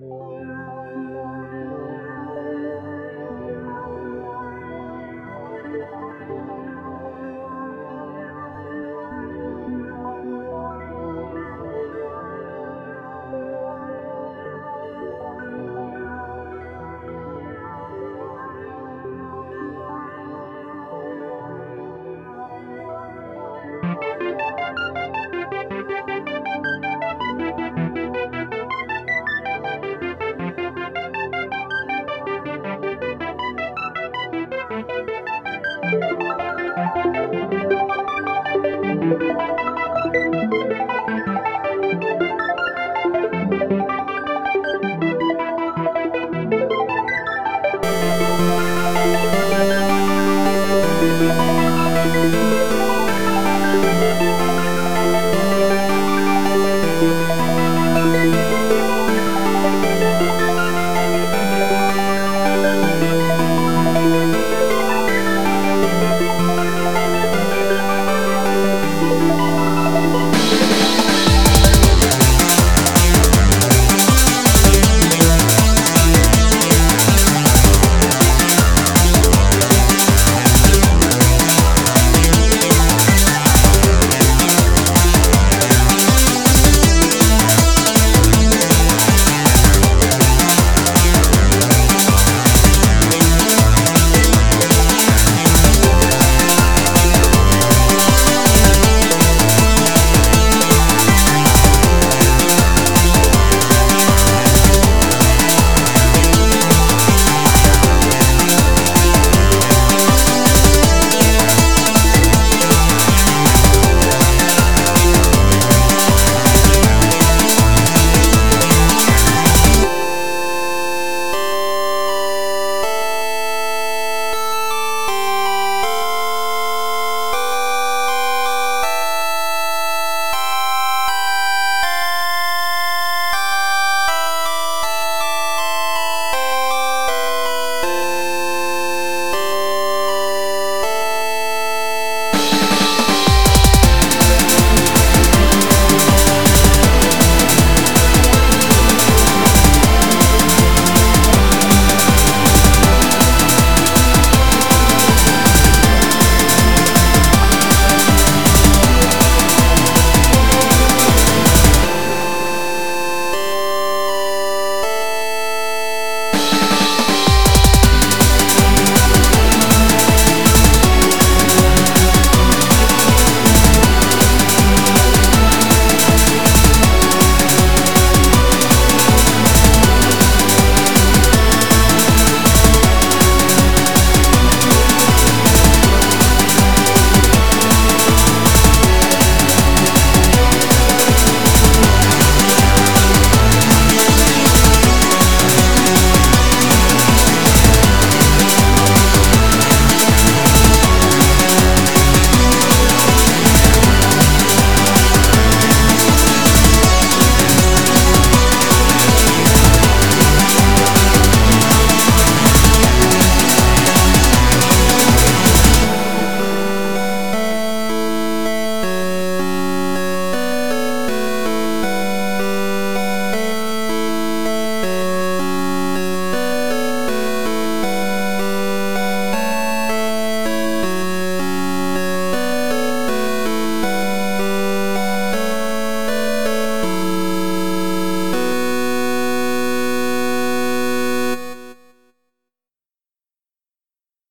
more